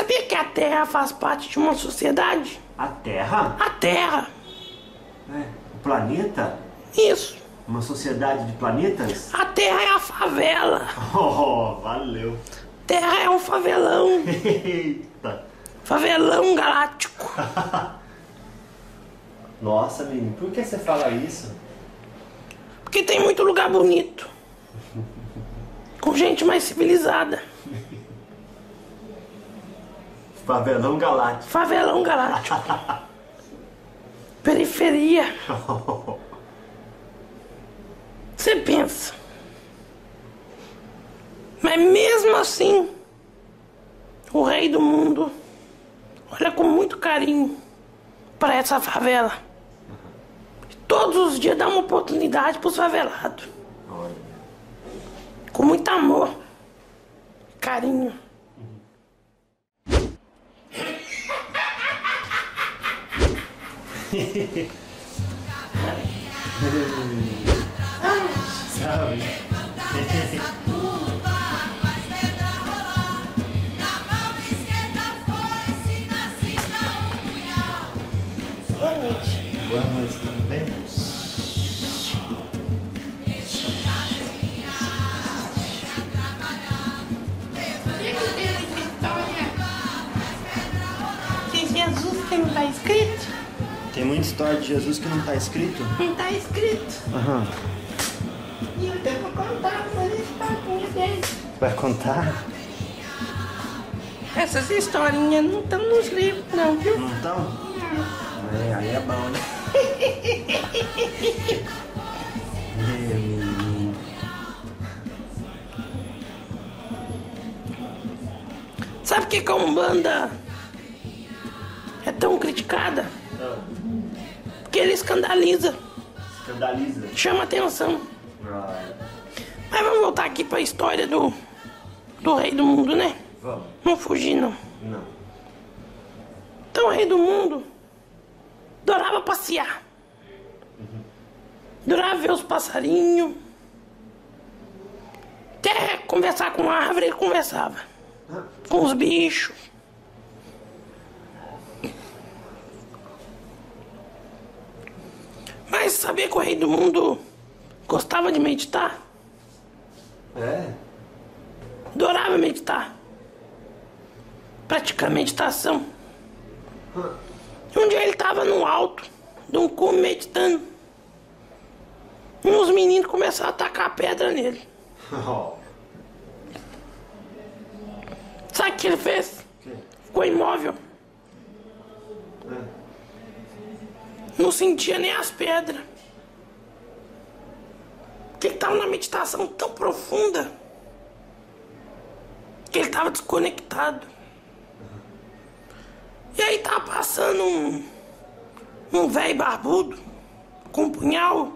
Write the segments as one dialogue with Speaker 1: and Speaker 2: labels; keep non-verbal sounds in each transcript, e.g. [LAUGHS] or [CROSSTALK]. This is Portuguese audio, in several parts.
Speaker 1: sabia que a Terra faz parte de uma sociedade?
Speaker 2: A Terra?
Speaker 1: A Terra.
Speaker 2: É, o planeta?
Speaker 1: Isso.
Speaker 2: Uma sociedade de planetas?
Speaker 1: A Terra é a favela. [LAUGHS]
Speaker 2: Oh, valeu.
Speaker 1: Terra é um favelão. [LAUGHS]
Speaker 2: Eita.
Speaker 1: Favelão galáctico. [LAUGHS]
Speaker 2: Nossa, menino, por que você fala isso?
Speaker 1: Porque tem muito lugar bonito. Com gente mais civilizada.
Speaker 2: Favelão Galáctico.
Speaker 1: Favelão galáctico. Periferia. [LAUGHS] Você pensa. Mas mesmo assim, o rei do mundo olha com muito carinho para essa favela. E todos os dias dá uma oportunidade para os favelados.
Speaker 2: Olha.
Speaker 1: Com muito amor, carinho.
Speaker 2: Sabe?
Speaker 1: Boa noite.
Speaker 2: Boa noite, tudo bem?
Speaker 1: Que Jesus que não está escrito?
Speaker 2: Tem muita história de Jesus que não tá escrito?
Speaker 1: Não está escrito.
Speaker 2: Aham.
Speaker 1: E eu tenho que contar esse papinho dele.
Speaker 2: Vai contar?
Speaker 1: Essas historinhas não estão nos livros, não, viu?
Speaker 2: Não tão? É, aí é bom, né? Meu menino.
Speaker 1: Sabe por que que a Umbanda é tão criticada? Porque ele escandaliza,
Speaker 2: Escandaliza.
Speaker 1: chama atenção.
Speaker 2: Ah,
Speaker 1: Mas vamos voltar aqui para a história do, do rei do mundo, né?
Speaker 2: Vamos.
Speaker 1: Não fugir, não.
Speaker 2: Não.
Speaker 1: Então o rei do mundo adorava passear. Adorava ver os passarinhos. Até conversar com a árvore ele conversava. Com os bichos. Mas sabia que o rei do mundo gostava de meditar?
Speaker 2: É?
Speaker 1: Adorava meditar. Praticar meditação. Um dia ele estava no alto de um cume meditando. E uns meninos começaram a tacar pedra nele.
Speaker 2: Oh. [LAUGHS]
Speaker 1: Sabe o que ele fez?
Speaker 2: Que?
Speaker 1: Ficou imóvel. Não sentia nem as pedras. Porque ele estava numa meditação tão profunda que ele estava desconectado. E aí tava passando um, um velho barbudo com um punhal.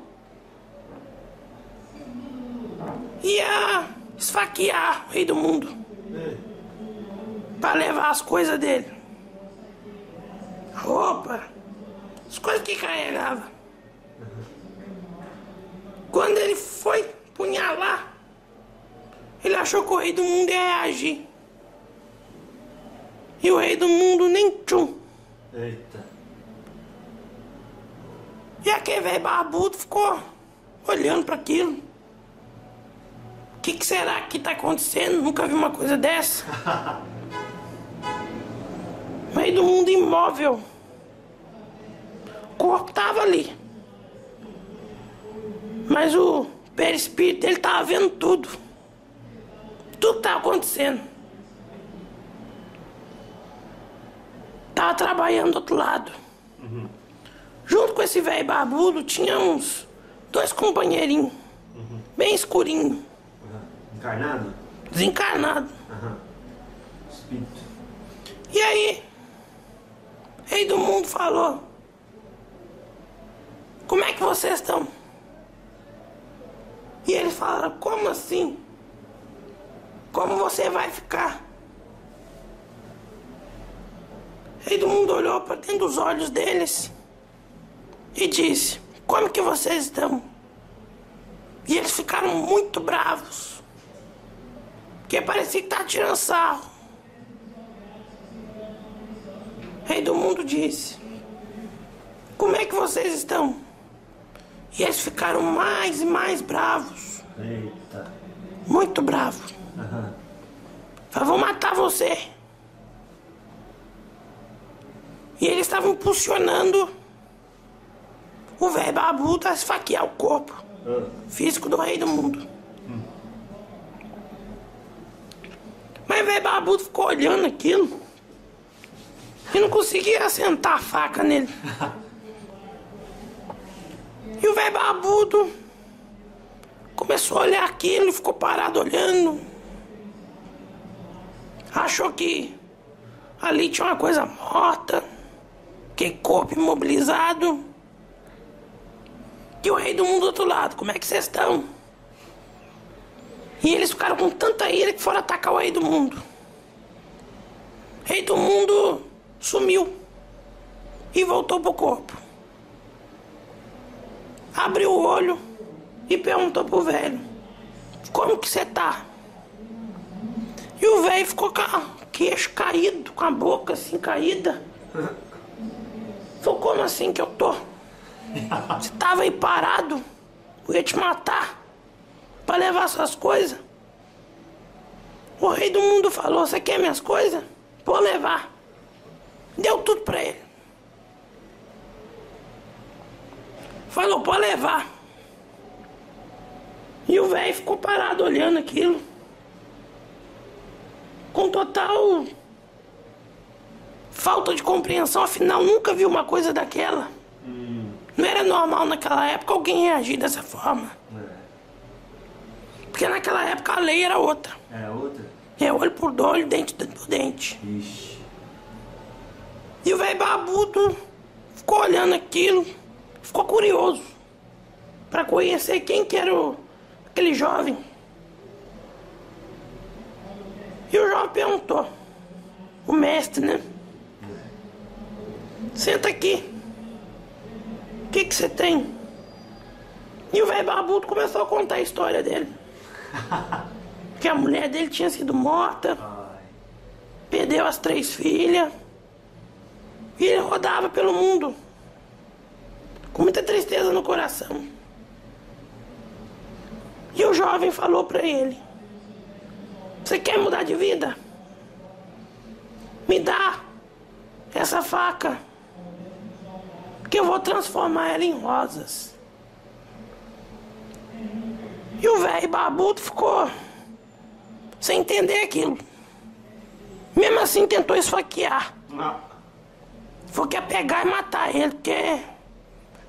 Speaker 1: Ia esfaquear o rei do mundo para levar as coisas dele. A roupa, as coisas que carregava. Quando ele foi punhalar, ele achou que o rei do mundo ia reagir. E o rei do mundo nem tchum.
Speaker 2: Eita.
Speaker 1: E aquele velho barbudo ficou olhando para aquilo. O que, que será que tá acontecendo? Nunca vi uma coisa dessa. [LAUGHS] O rei do mundo imóvel. O corpo tava ali. Mas o perispírito dele tava vendo tudo. Tudo que tava acontecendo. Tava trabalhando do outro lado. Junto com esse velho barbudo tinha uns dois companheirinhos. Bem escurinho.
Speaker 2: Encarnado?
Speaker 1: Desencarnado.
Speaker 2: Espírito.
Speaker 1: E aí? Rei do mundo falou. Como é que vocês estão? E eles falaram, como assim? Como você vai ficar? Rei do mundo olhou para dentro dos olhos deles e disse, como que vocês estão? E eles ficaram muito bravos. Porque parecia que tá tirando sarro. rei do mundo disse: Como é que vocês estão? E eles ficaram mais e mais bravos.
Speaker 2: Eita.
Speaker 1: Muito bravos.
Speaker 2: Aham.
Speaker 1: Falaram, vou matar você. E eles estavam impulsionando o velho babudo a esfaquear o corpo
Speaker 2: Ah,
Speaker 1: físico do rei do mundo. Mas o velho babudo ficou olhando aquilo e não conseguia assentar a faca nele. [LAUGHS] E o velho babudo começou a olhar aquilo ficou parado olhando. Achou que ali tinha uma coisa morta, que corpo imobilizado. E o rei do mundo do outro lado, como é que vocês estão? E eles ficaram com tanta ira que foram atacar o rei do mundo. O rei do mundo sumiu e voltou pro corpo. Abriu o olho e perguntou pro velho: Como que você tá? E o velho ficou com o queixo caído, com a boca assim caída. Falou: Como assim que eu tô? Você tava aí parado, eu ia te matar pra levar suas coisas. O rei do mundo falou: Você quer minhas coisas? Vou levar. Deu tudo pra ele. Falou: Pode levar. E o velho ficou parado olhando aquilo. Com total falta de compreensão, afinal nunca viu uma coisa daquela. Não era normal naquela época alguém reagir dessa forma.
Speaker 2: é.
Speaker 1: Porque naquela época a lei era outra.
Speaker 2: É outra?
Speaker 1: É olho por olho, dente por dente.
Speaker 2: Ixi.
Speaker 1: E o velho babudo ficou olhando aquilo, ficou curioso pra conhecer quem que era o, aquele jovem. E o jovem perguntou, o mestre, né? Senta aqui. O que que você tem? E o velho babudo começou a contar a história dele. [LAUGHS] Que a mulher dele tinha sido morta, perdeu as três filhas. E ele rodava pelo mundo. Com muita tristeza no coração. E o jovem falou pra ele: Você quer mudar de vida? Me dá essa faca. Que eu vou transformar ela em rosas. E o velho babudo ficou sem entender aquilo. Mesmo assim tentou esfaquear.
Speaker 2: Ah.
Speaker 1: Falou que ia pegar e matar ele, porque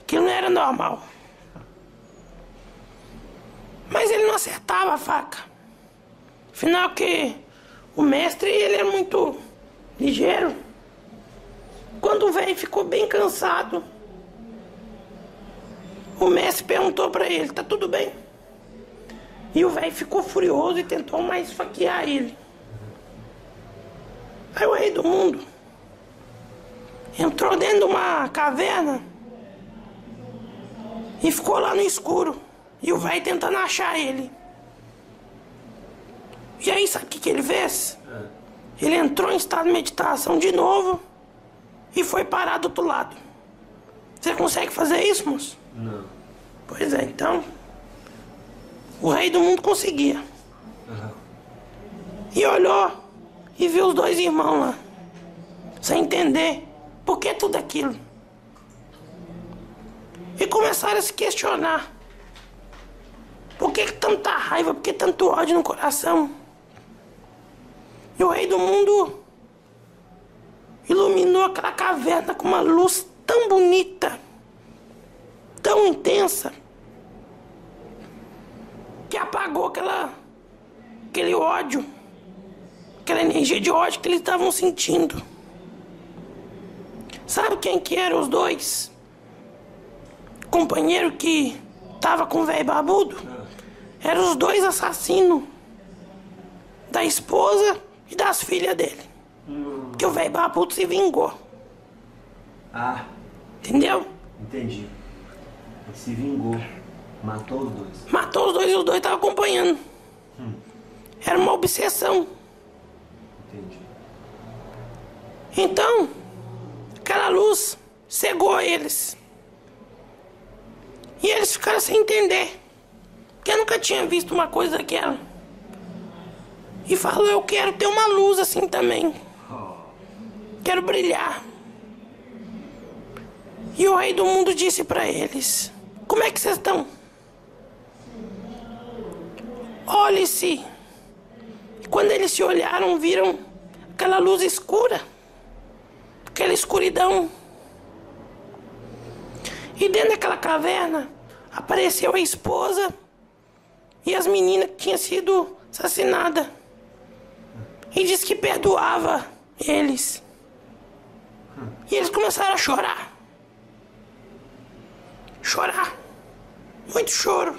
Speaker 1: aquilo não era normal. Mas ele não acertava a faca. Afinal que o mestre ele é muito ligeiro. Quando o velho ficou bem cansado, o mestre perguntou pra ele, tá tudo bem? E o velho ficou furioso e tentou mais esfaquear ele. Aí o rei do mundo entrou dentro de uma caverna e ficou lá no escuro. E o velho tentando achar ele. E aí, sabe o que, que ele fez? Ele entrou em estado de meditação de novo e foi parar do outro lado. Você consegue fazer isso, moço?
Speaker 2: Não.
Speaker 1: Pois é, então. O rei do mundo conseguia.
Speaker 2: Aham.
Speaker 1: E olhou e viu os dois irmãos lá. Sem entender por que tudo aquilo. E começaram a se questionar. Por que tanta raiva? Por que tanto ódio no coração? E o rei do mundo iluminou aquela caverna com uma luz tão bonita, tão intensa, que apagou aquela, aquele ódio, aquela energia de ódio que eles estavam sentindo. Sabe quem que eram os dois? Companheiro que tava com o velho babudo? Eram os dois assassinos da esposa e das filhas dele. Que o velho babudo se vingou.
Speaker 2: Ah,
Speaker 1: Entendeu?
Speaker 2: entendi. Ele se vingou. Matou os dois.
Speaker 1: Matou os dois e os dois estavam acompanhando. Era uma obsessão.
Speaker 2: Entendi.
Speaker 1: Então, Aquela luz cegou eles. E eles ficaram sem entender. Porque eu nunca tinha visto uma coisa daquela. E falou: Eu quero ter uma luz assim também. Quero brilhar. E o rei do mundo disse para eles: Como é que vocês estão? Olhe-se. Quando eles se olharam, viram aquela luz escura, aquela escuridão. E dentro daquela caverna apareceu a esposa e as meninas que tinham sido assassinadas. E disse que perdoava eles. E eles começaram a chorar. Chorar. Muito choro.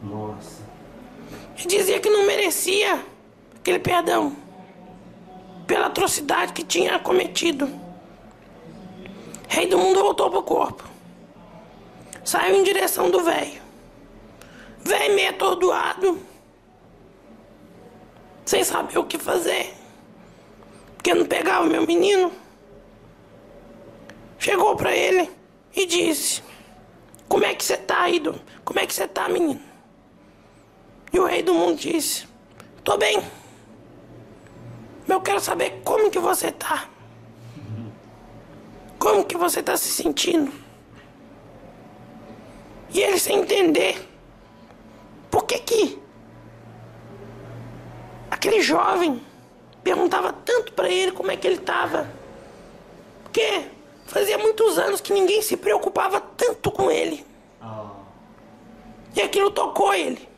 Speaker 2: Nossa.
Speaker 1: E dizia que não merecia aquele perdão pela atrocidade que tinha cometido. Rei do mundo voltou pro corpo. Saiu em direção do velho. Velho meio atordoado. Sem saber o que fazer. Porque não pegava meu menino. Chegou pra ele e disse: Como é que você tá, Ido? Como é que você tá, menino? E o rei do mundo disse: Tô bem. Eu quero saber como que você tá. Como que você tá se sentindo? E ele sem entender. Por que que aquele jovem perguntava tanto para ele como é que ele tava? Porque fazia muitos anos que ninguém se preocupava tanto com ele. E aquilo tocou ele.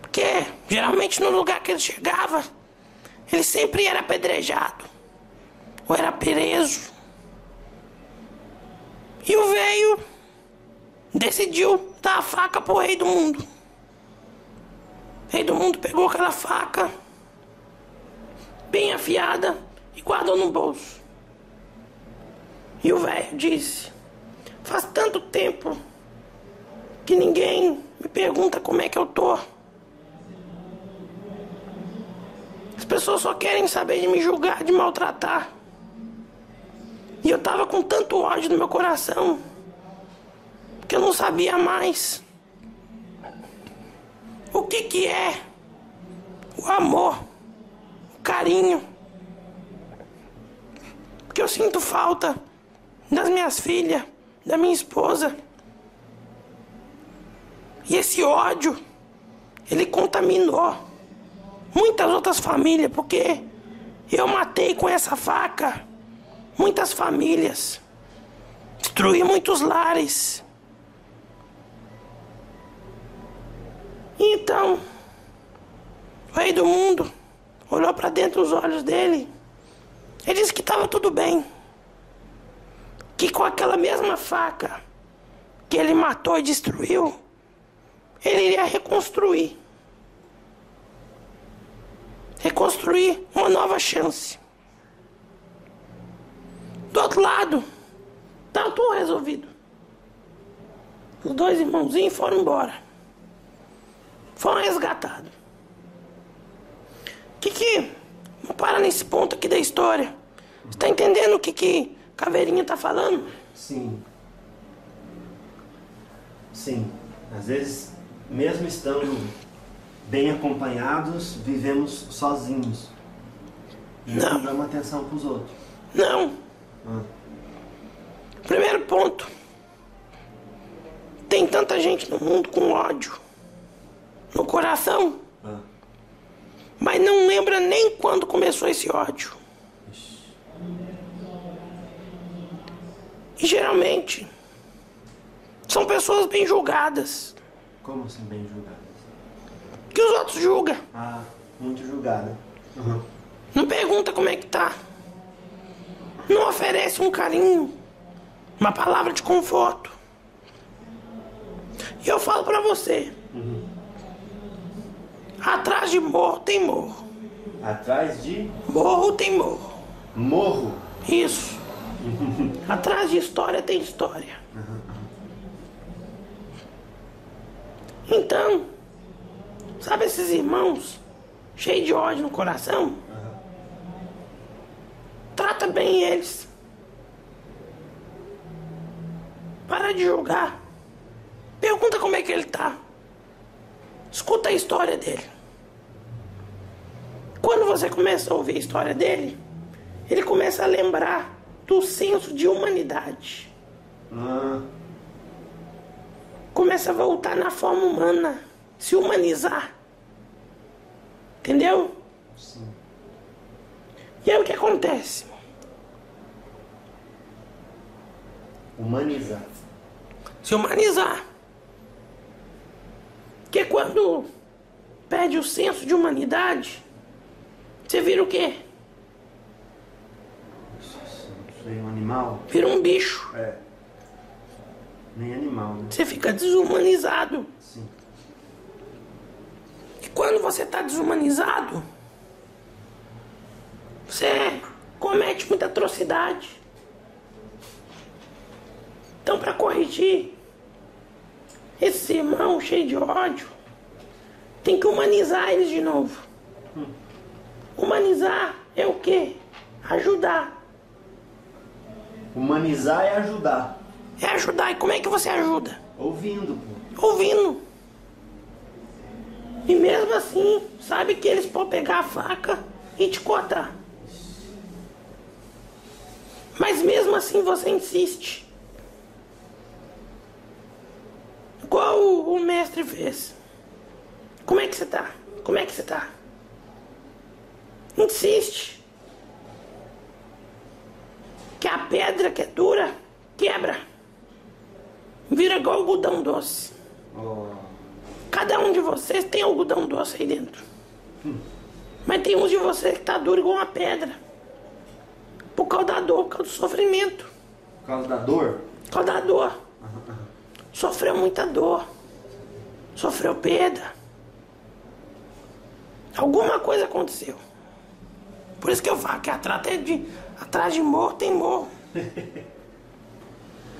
Speaker 1: Porque geralmente no lugar que ele chegava, ele sempre era apedrejado. Ou era preso. E o velho decidiu dar a faca pro rei do mundo. O rei do mundo pegou aquela faca, bem afiada, e guardou no bolso. E o velho disse: Faz tanto tempo que ninguém me pergunta como é que eu tô. As pessoas só querem saber de me julgar, de maltratar. E eu tava com tanto ódio no meu coração que eu não sabia mais o que que é o amor, o carinho. Porque eu sinto falta das minhas filhas, da minha esposa. E esse ódio, ele contaminou muitas outras famílias, porque eu matei com essa faca muitas famílias, destruí muitos lares. Então, o rei do mundo olhou para dentro dos olhos dele. Ele disse que estava tudo bem. Que com aquela mesma faca que ele matou e destruiu, ele iria reconstruir. Reconstruir uma nova chance. Do outro lado, tá tudo resolvido. Os dois irmãozinhos foram embora. Foram resgatados. Que que. Vamos parar nesse ponto aqui da história. Você tá entendendo o que que Caveirinha tá falando?
Speaker 2: sim. Sim. Às vezes, mesmo estando bem acompanhados, vivemos sozinhos.
Speaker 1: Não.
Speaker 2: não damos atenção pros outros.
Speaker 1: Não.
Speaker 2: Ah,
Speaker 1: Primeiro ponto. Tem tanta gente no mundo com ódio no coração,
Speaker 2: ah.
Speaker 1: mas não lembra nem quando começou esse ódio. E geralmente são pessoas bem julgadas,
Speaker 2: Como assim bem julgados?
Speaker 1: que os outros julgam.
Speaker 2: Ah, muito julgada. Uhum.
Speaker 1: Não pergunta como é que tá. Não oferece um carinho, uma palavra de conforto. E eu falo pra você. Atrás de morro tem morro.
Speaker 2: Atrás de
Speaker 1: Morro tem morro.
Speaker 2: morro.
Speaker 1: Isso. [LAUGHS] Atrás de história tem história. Então, sabe esses irmãos cheios de ódio no coração? Trata bem eles. Para de julgar. Pergunta como é que ele tá. Escuta a história dele. Quando você começa a ouvir a história dele, ele começa a lembrar do senso de humanidade. Começa a voltar na forma humana, se humanizar. Entendeu?
Speaker 2: sim.
Speaker 1: E aí o que acontece?
Speaker 2: Humanizar.
Speaker 1: Se humanizar. Porque quando perde o senso de humanidade, você vira o quê?
Speaker 2: Sei, um animal?
Speaker 1: Vira um bicho.
Speaker 2: É. Nem animal, né?
Speaker 1: Você fica desumanizado.
Speaker 2: Sim.
Speaker 1: E quando você está desumanizado, você comete muita atrocidade. Então, para corrigir esse irmão cheio de ódio, tem que humanizar eles de novo. Humanizar é o quê? Ajudar.
Speaker 2: Humanizar é ajudar.
Speaker 1: É ajudar. E como é que você ajuda?
Speaker 2: Ouvindo, pô.
Speaker 1: ouvindo. E mesmo assim, sabe que eles podem pegar a faca e te cortar. Mas mesmo assim você insiste. Igual o, o mestre fez. Como é que você tá? Como é que você tá? Insiste. Que a pedra que é dura quebra. Vira igual algodão doce. Cada um de vocês tem algodão doce aí dentro. Mas tem uns de vocês que tá duro igual uma pedra. Por causa da dor, por causa do sofrimento.
Speaker 2: por causa da dor?
Speaker 1: Por causa da dor. Sofreu muita dor. Sofreu perda. Alguma coisa aconteceu. Por isso que eu falo que atrás de, atrás de morro tem morro. [LAUGHS]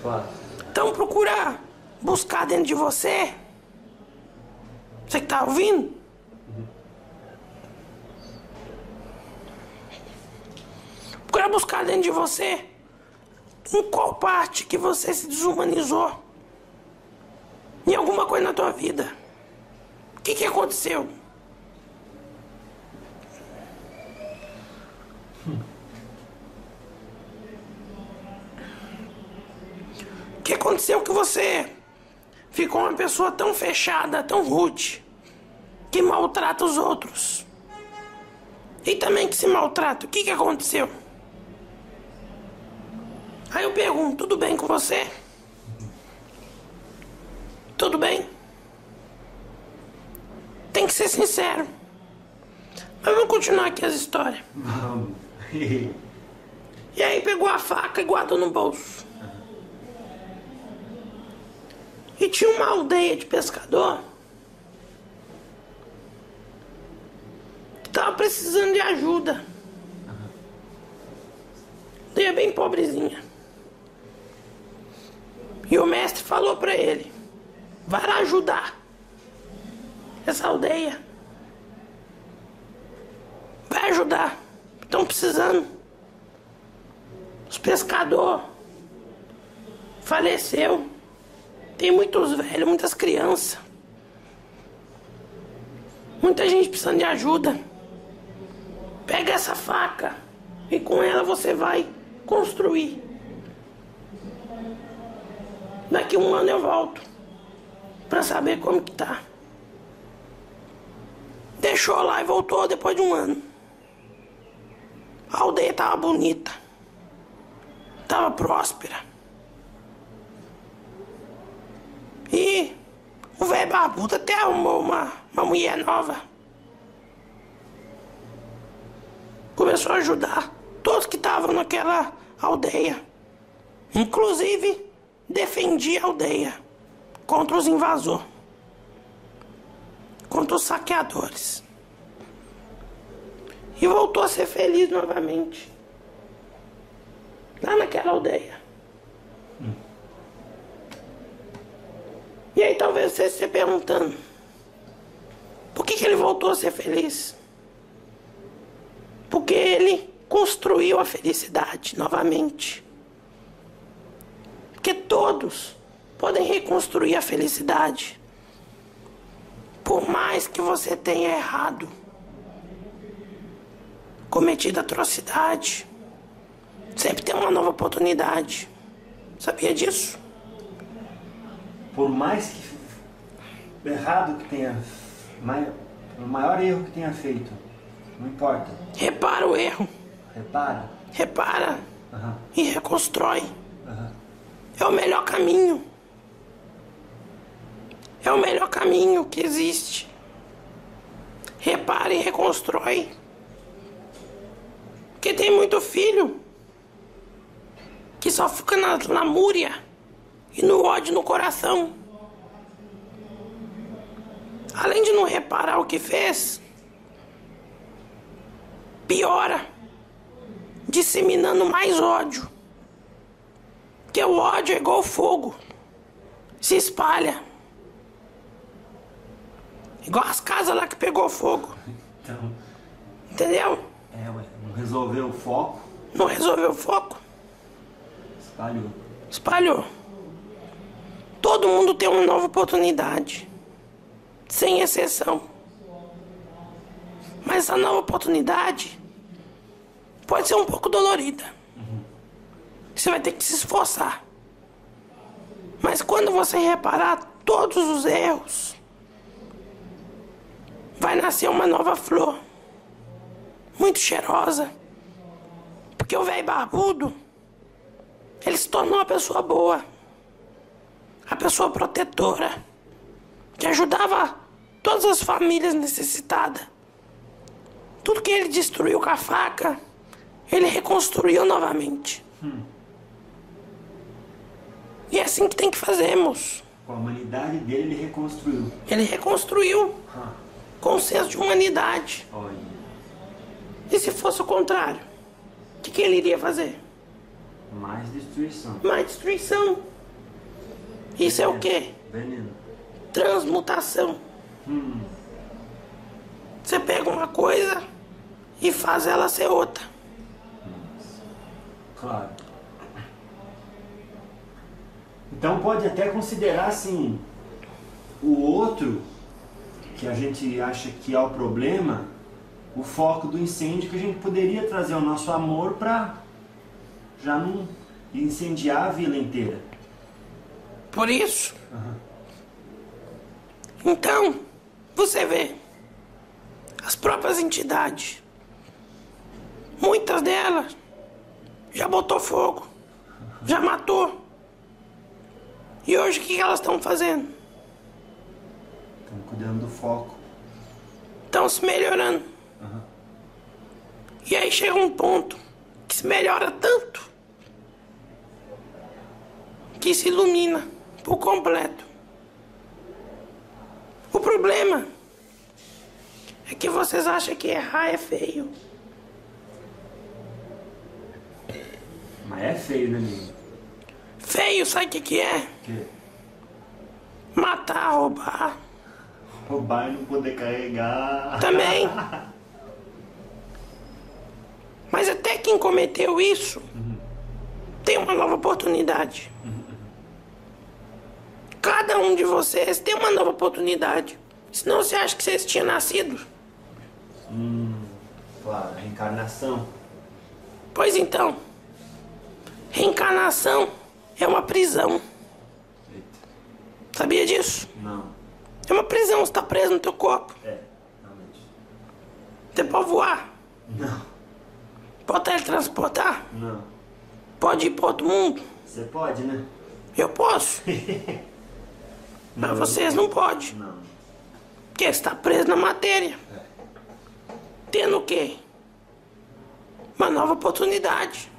Speaker 2: Claro.
Speaker 1: Então procura buscar dentro de você. Você que tá ouvindo? Procura buscar dentro de você em qual parte que você se desumanizou. Em alguma coisa na tua vida. O que, que aconteceu? O que aconteceu que você ficou uma pessoa tão fechada, tão rude, que maltrata os outros? E também que se maltrata. O que, que aconteceu? Aí eu pergunto, tudo bem com você? Tudo bem? Tem que ser sincero. Mas vamos continuar aqui as histórias.
Speaker 2: Vamos.
Speaker 1: E aí pegou a faca e guardou no bolso. E tinha uma aldeia de pescador que tava precisando de ajuda. Aldeia bem pobrezinha. E o mestre falou pra ele: vai lá ajudar essa aldeia. Vai ajudar. Estão precisando. Os pescador faleceu. Tem muitos velhos, muitas crianças. Muita gente precisando de ajuda. Pega essa faca e com ela você vai construir. Daqui um ano eu volto pra saber como que tá. Deixou lá e voltou depois de um ano. A aldeia tava bonita. Tava próspera. E o velho barbudo até arrumou uma, uma mulher nova. Começou a ajudar todos que estavam naquela aldeia. Inclusive, defendia a aldeia contra os invasores. Contra os saqueadores. E voltou a ser feliz novamente. Lá naquela aldeia. E aí talvez você esteja perguntando. Por que, que ele voltou a ser feliz? Porque ele construiu a felicidade novamente. Todos podem reconstruir a felicidade. Por mais que você tenha errado, cometido atrocidade, sempre tem uma nova oportunidade. Sabia disso?
Speaker 2: Por mais que errado que tenha, o maior erro que tenha feito, não importa.
Speaker 1: Repara o erro,
Speaker 2: Repara.
Speaker 1: repara
Speaker 2: Aham,
Speaker 1: e reconstrói.
Speaker 2: aham.
Speaker 1: É o melhor caminho. É o melhor caminho que existe. Repara e reconstrói. Porque tem muito filho que só fica na lamúria e no ódio no coração. Além de não reparar o que fez, piora, disseminando mais ódio. Porque o ódio é igual fogo. Se espalha. Igual as casas lá que pegou fogo.
Speaker 2: Então,
Speaker 1: Entendeu?
Speaker 2: é, ué, não resolveu o foco,
Speaker 1: Não resolveu o foco.
Speaker 2: espalhou.
Speaker 1: Espalhou. Todo mundo tem uma nova oportunidade. Sem exceção. Mas essa nova oportunidade pode ser um pouco dolorida. Você vai ter que se esforçar. Mas quando você reparar todos os erros, vai nascer uma nova flor. Muito cheirosa. Porque o velho barbudo ele se tornou uma pessoa boa. A pessoa protetora. Que ajudava todas as famílias necessitadas. Tudo que ele destruiu com a faca, ele reconstruiu novamente. E é assim que tem que fazer, moço.
Speaker 2: Com a humanidade dele, ele reconstruiu.
Speaker 1: Ele reconstruiu
Speaker 2: Ah,
Speaker 1: com o senso de humanidade.
Speaker 2: olha.
Speaker 1: E se fosse o contrário? O que, que ele iria fazer?
Speaker 2: Mais destruição.
Speaker 1: Mais destruição. Isso é o quê?
Speaker 2: Veneno.
Speaker 1: transmutação. Você pega uma coisa e faz ela ser outra.
Speaker 2: Claro. Então pode até considerar assim o outro que a gente acha que é o problema, o foco do incêndio que a gente poderia trazer o nosso amor para já não incendiar a vila inteira.
Speaker 1: Por isso. Então, você vê as próprias entidades. Muitas delas já botou fogo, já matou. E hoje o que elas estão fazendo?
Speaker 2: Estão cuidando do foco.
Speaker 1: Estão se melhorando. E aí chega um ponto que se melhora tanto que se ilumina por completo. O problema é que vocês acham que errar é feio.
Speaker 2: Mas é feio, né, amigo?
Speaker 1: Feio, sabe o que, que é?
Speaker 2: Que
Speaker 1: Matar, roubar.
Speaker 2: roubar e não poder carregar.
Speaker 1: Também. [LAUGHS] Mas até quem cometeu isso tem uma nova oportunidade. Cada um de vocês tem uma nova oportunidade. Senão você acha que vocês tinham nascido.
Speaker 2: Claro, reencarnação.
Speaker 1: Pois então, reencarnação é uma prisão.
Speaker 2: Eita.
Speaker 1: Sabia disso?
Speaker 2: Não.
Speaker 1: É uma prisão, você tá preso no teu corpo.
Speaker 2: É, realmente.
Speaker 1: Você pode voar,
Speaker 2: Não.
Speaker 1: pode teletransportar,
Speaker 2: Não.
Speaker 1: pode ir para outro mundo.
Speaker 2: Você pode, né?
Speaker 1: Eu posso. [LAUGHS] Mas vocês não podem.
Speaker 2: Não.
Speaker 1: Porque você está preso na matéria. Tendo o quê? Uma nova oportunidade.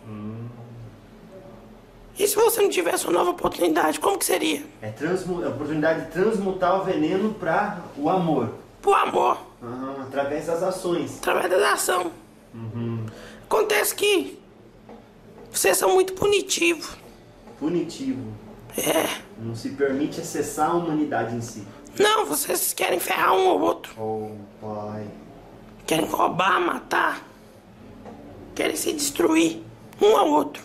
Speaker 1: E se você não tivesse uma nova oportunidade, como que seria?
Speaker 2: É, transmu- é a oportunidade de transmutar o veneno para o amor.
Speaker 1: Por amor,
Speaker 2: Aham, através das ações.
Speaker 1: através da ação. Acontece que vocês são muito punitivos.
Speaker 2: Punitivo.
Speaker 1: É.
Speaker 2: Não se permite acessar a humanidade em si.
Speaker 1: Não, vocês querem ferrar um ou outro.
Speaker 2: Oh, pai.
Speaker 1: Querem roubar, matar. querem se destruir um ao outro,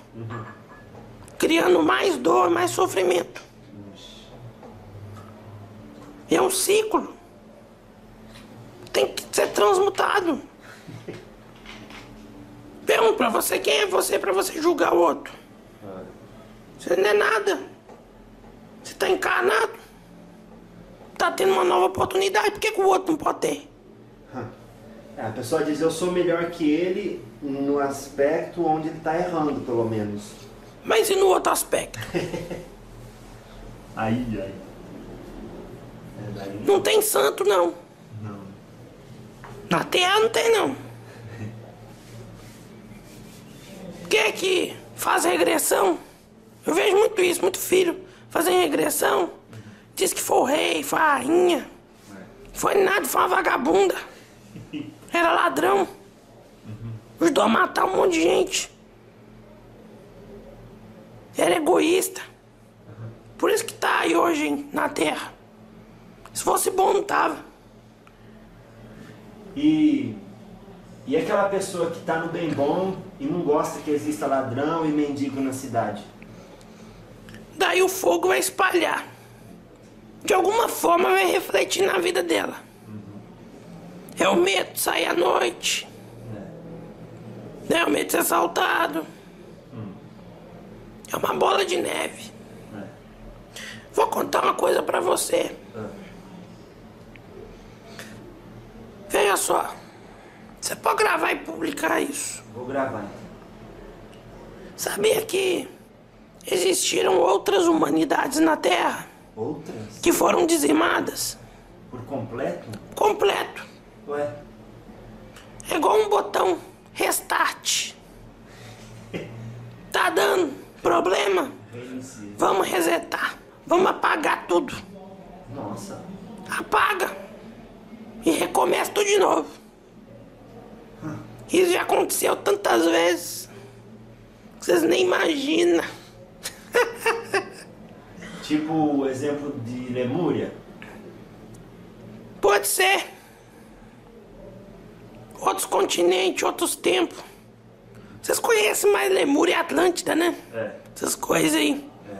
Speaker 1: criando mais dor, mais sofrimento. É um ciclo. Tem que ser transmutado. Pergunto pra você quem é você pra você julgar o outro. Você não é nada. Você tá encarnado. Tá tendo uma nova oportunidade. Por que, que o outro não pode ter?
Speaker 2: É, a pessoa diz eu sou melhor que ele no aspecto onde ele está errando, pelo menos.
Speaker 1: Mas e no outro aspecto? [LAUGHS]
Speaker 2: Aí, aí. É, daí...
Speaker 1: Não tem santo, não.
Speaker 2: Não.
Speaker 1: Na terra não tem, não. [LAUGHS] Quer que faz regressão? Eu vejo muito isso, muito filho fazendo regressão. Diz que foi o rei, foi a rainha. Foi nada, foi uma vagabunda. [LAUGHS] Era ladrão. Ajudou a matar um monte de gente. Era egoísta. Por isso que tá aí hoje hein, na Terra. Se fosse bom, não tava.
Speaker 2: E, e aquela pessoa que tá no bem bom e não gosta que exista ladrão e mendigo na cidade?
Speaker 1: Daí o fogo vai espalhar. De alguma forma vai refletir na vida dela. É o medo de sair à noite. É o medo de ser assaltado. É uma bola de neve. Vou contar uma coisa pra você. Veja só. Você pode gravar e publicar isso.
Speaker 2: Vou gravar. então.
Speaker 1: Sabia que existiram outras humanidades na Terra
Speaker 2: Outras?
Speaker 1: que foram dizimadas?
Speaker 2: Por completo?
Speaker 1: Completo.
Speaker 2: Ué?
Speaker 1: É igual um botão restart. [LAUGHS] Tá dando problema? Vamos resetar. Vamos apagar tudo.
Speaker 2: Nossa.
Speaker 1: Apaga. E recomeça tudo de novo. Isso já aconteceu tantas vezes. que Vocês nem imaginam. [LAUGHS]
Speaker 2: Tipo o exemplo de Lemúria?
Speaker 1: Pode ser. Outros continentes, outros tempos. Vocês conhecem mais Lemúria e Atlântida, né?
Speaker 2: É.
Speaker 1: Essas coisas aí.
Speaker 2: É.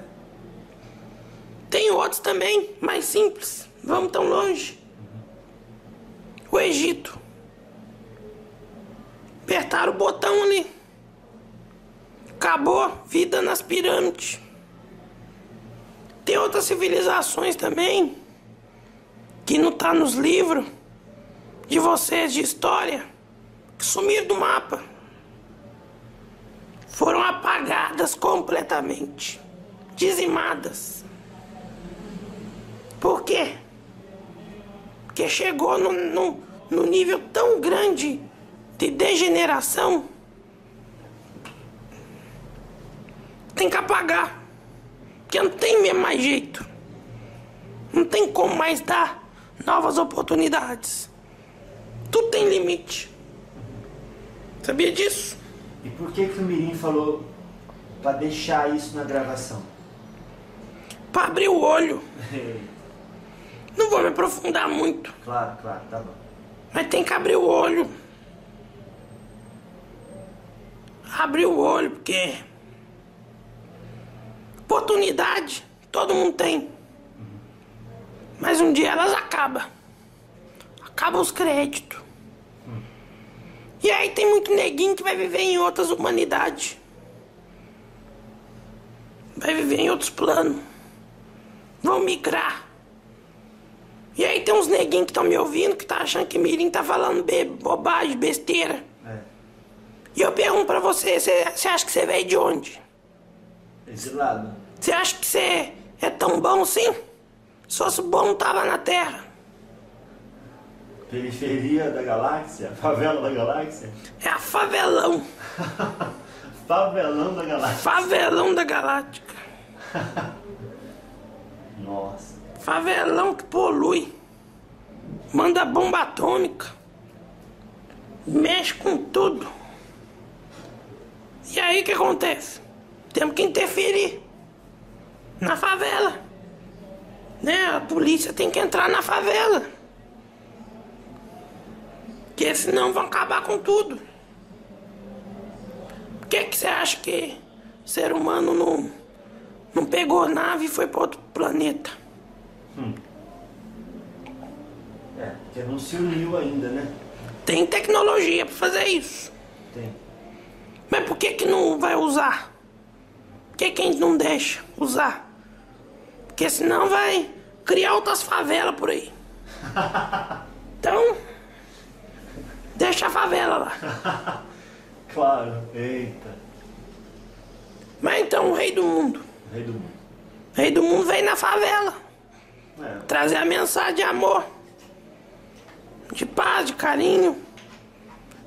Speaker 1: Tem outros também, mais simples. Vamos tão longe. O Egito. Apertaram o botão ali. Acabou, vida nas pirâmides. Tem outras civilizações também que não tá nos livros de vocês de história que sumiram do mapa. Foram apagadas completamente. Dizimadas. Por quê? Porque chegou no, no, no nível tão grande de degeneração. Tem que apagar. Porque não tem mais jeito. Não tem como mais dar novas oportunidades. Tudo tem limite. Sabia disso?
Speaker 2: E por que que o Mirim falou pra deixar isso na gravação?
Speaker 1: Pra abrir o olho. [LAUGHS] Não vou me aprofundar muito,
Speaker 2: claro, claro, tá bom.
Speaker 1: mas tem que abrir o olho. Abrir o olho, porque. Oportunidade, todo mundo tem. Mas um dia elas acabam. Acabam os créditos. E aí tem muito neguinho que vai viver em outras humanidades. Vai viver em outros planos. Vão migrar. E aí tem uns neguinhos que estão me ouvindo que tá achando que Mirim tá falando be- bobagem, besteira.
Speaker 2: É.
Speaker 1: E eu pergunto pra você, você acha que você veio de onde?
Speaker 2: Esse lado.
Speaker 1: Você acha que você é tão bom assim? Se fosse bom, tava na Terra.
Speaker 2: Periferia da galáxia? [LAUGHS] Favela da galáxia?
Speaker 1: É a favelão. [LAUGHS]
Speaker 2: Favelão da galáxia.
Speaker 1: Favelão da Galáctica. [LAUGHS]
Speaker 2: Nossa.
Speaker 1: Favelão que polui. Manda bomba atômica. Mexe com tudo. E aí o que acontece? Temos que interferir. Na favela. Né? A polícia tem que entrar na favela. Porque senão vão acabar com tudo. que que você acha que ser humano não, não pegou nave e foi para outro planeta?
Speaker 2: É, porque não se uniu ainda, né?
Speaker 1: Tem tecnologia para fazer isso.
Speaker 2: Tem.
Speaker 1: Mas por que que não vai usar? Por que que a gente não deixa usar? Porque senão vai criar outras favelas por aí. [LAUGHS] Então, deixa a favela lá. [LAUGHS]
Speaker 2: Claro. Eita.
Speaker 1: Mas então o rei do mundo.
Speaker 2: Rei do mundo.
Speaker 1: Rei do mundo vem na favela.
Speaker 2: É,
Speaker 1: Trazer a mensagem de amor. De paz, de carinho.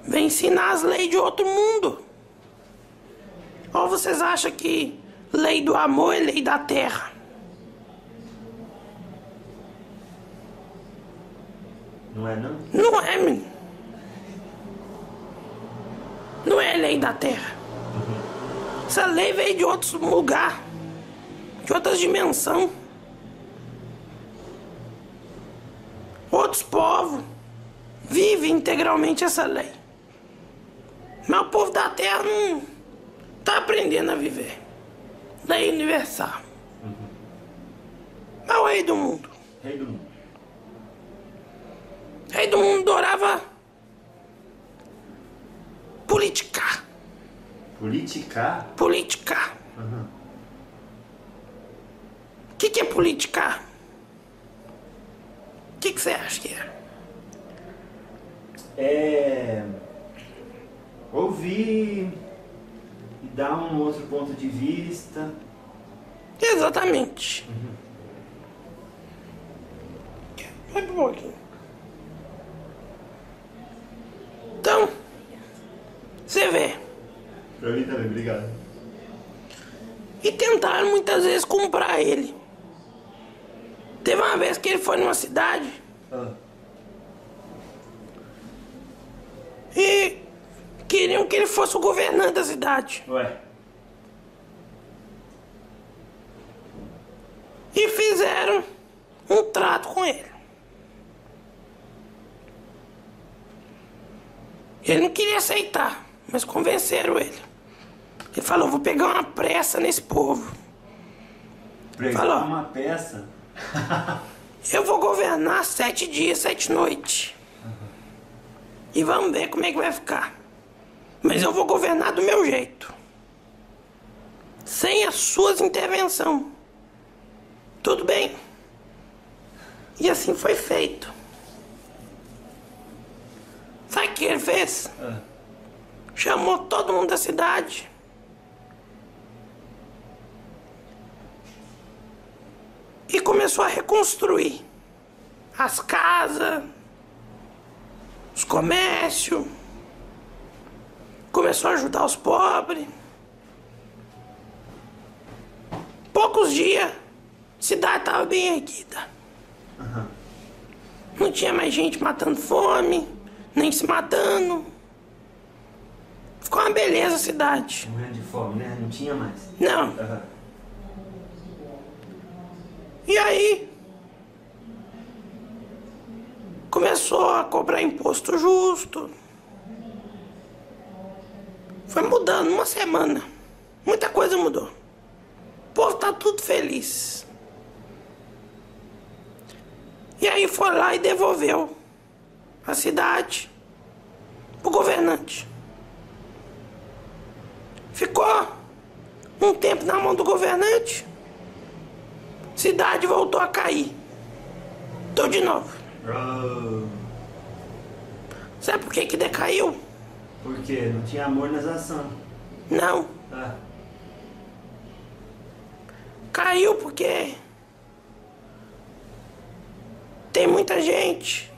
Speaker 1: Vem ensinar as leis de outro mundo. Ou vocês acham que lei do amor é lei da terra?
Speaker 2: não é não?
Speaker 1: Não é, menino. Não é lei da terra. Essa lei veio de outros lugar, de outras dimensões. Outros povos vivem integralmente essa lei. Mas o povo da terra não tá aprendendo a viver. Lei universal. Mas o rei do mundo.
Speaker 2: Rei do mundo.
Speaker 1: Rei do mundo adorava politicar.
Speaker 2: Politicar?
Speaker 1: Politicar. O que, que é politicar? O que, que você acha que é?
Speaker 2: É. Ouvir e dar um outro ponto de vista.
Speaker 1: Exatamente. Vai um pouquinho. Então, você vê.
Speaker 2: Pra mim também, obrigado.
Speaker 1: E tentaram muitas vezes comprar ele. Teve uma vez que ele foi numa cidade
Speaker 2: Ah,
Speaker 1: e queriam que ele fosse o governante da cidade.
Speaker 2: ué.
Speaker 1: E fizeram um trato com ele. Ele não queria aceitar, mas convenceram ele. Ele falou: vou pegar uma pressa nesse povo.
Speaker 2: Pregar
Speaker 1: Falou.
Speaker 2: uma peça. [LAUGHS]
Speaker 1: Eu vou governar sete dias, sete noites. E vamos ver como é que vai ficar. Mas eu vou governar do meu jeito. Sem as suas intervenções. Tudo bem? E assim foi feito. Sabe o que ele fez?
Speaker 2: Ah,
Speaker 1: Chamou todo mundo da cidade. E começou a reconstruir as casas, os comércios. Começou a ajudar os pobres. Poucos dias, a cidade estava bem erguida. Não tinha mais gente matando fome, nem se matando. Ficou uma beleza a cidade.
Speaker 2: morrendo de fome, né? Não tinha mais.
Speaker 1: Não.
Speaker 2: Aham.
Speaker 1: E aí? Começou a cobrar imposto justo. Foi mudando uma semana. Muita coisa mudou. O povo tá tudo feliz. E aí foi lá e devolveu a cidade pro governante. Ficou um tempo na mão do governante. Cidade voltou a cair. Tudo de novo.
Speaker 2: Ah,
Speaker 1: Sabe por que que decaiu?
Speaker 2: Por quê? Não tinha amor nas ações.
Speaker 1: Não.
Speaker 2: Ah,
Speaker 1: Caiu porque tem muita gente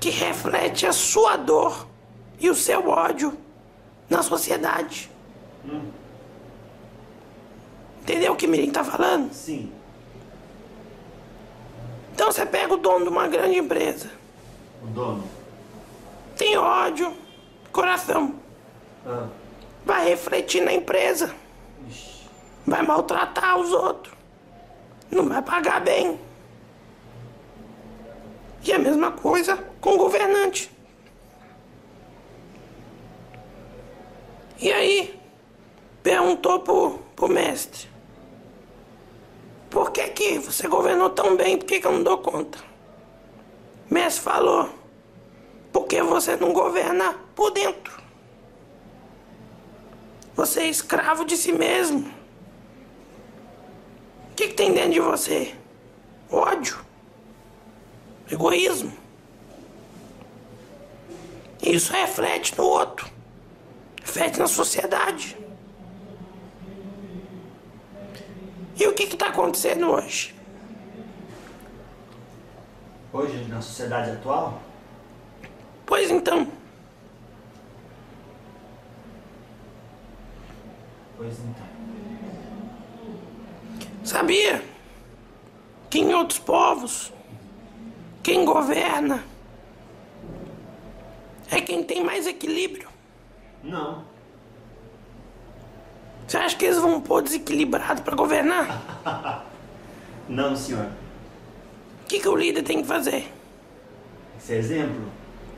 Speaker 1: que reflete a sua dor e o seu ódio na sociedade. Entendeu o que o Mirim tá falando?
Speaker 2: sim.
Speaker 1: Então você pega o dono de uma grande empresa.
Speaker 2: O dono.
Speaker 1: Tem ódio, coração.
Speaker 2: Ah,
Speaker 1: Vai refletir na empresa.
Speaker 2: ixi.
Speaker 1: vai maltratar os outros, não vai pagar bem. E a mesma coisa com o governante. E aí, perguntou pro, pro mestre: Por que que você governou tão bem? Por que, que eu não dou conta? O mestre falou: Porque você não governa por dentro. Você é escravo de si mesmo. O que, que tem dentro de você? Ódio. Egoísmo. Isso reflete no outro. Reflete na sociedade. E o que está acontecendo hoje?
Speaker 2: Hoje, na sociedade atual?
Speaker 1: Pois então.
Speaker 2: Pois então.
Speaker 1: Sabia que em outros povos, quem governa é quem tem mais equilíbrio?
Speaker 2: Não.
Speaker 1: Você acha que eles vão pôr desequilibrado para governar? [LAUGHS]
Speaker 2: Não, senhor.
Speaker 1: O que, que o líder tem que fazer?
Speaker 2: Esse é exemplo.